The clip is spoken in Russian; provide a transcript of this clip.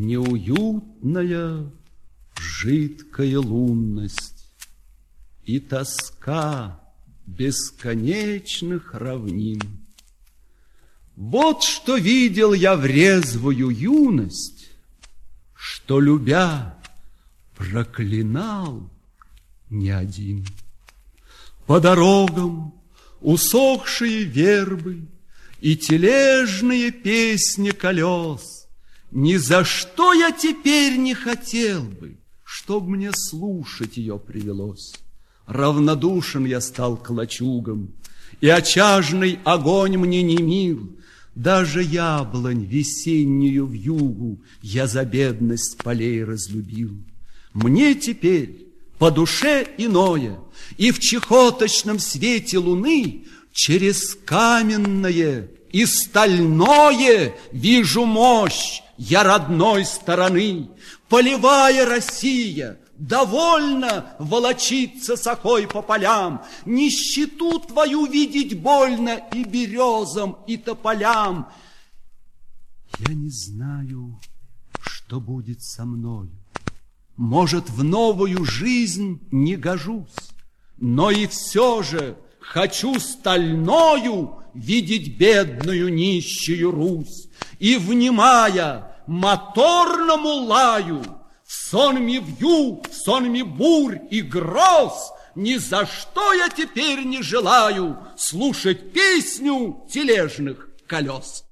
Неуютная жидкая лунность И тоска бесконечных равнин. Вот что видел я в резвую юность, Что, любя, проклинал не один. По дорогам усохшие вербы И тележные песни колес. Ни за что я теперь не хотел бы, Чтоб мне слушать ее привелось. Равнодушен я стал к лачугам, И очажный огонь мне не мил, Даже яблонь весеннюю в югу Я за бедность полей разлюбил. Мне теперь по душе иное, И в чехоточном свете луны Через каменное и стальное Вижу мощь я родной стороны. Полевая Россия, довольно волочиться сахой по полям, Нищету твою видеть больно и березам, и тополям. Я не знаю, что будет со мною. Может, в новую жизнь не гожусь, но и все же хочу стальною видеть бедную нищую Русь. И, внимая моторному лаю, в сонме вью, в сонме бурь и гроз, ни за что я теперь не желаю слушать песню тележных колес.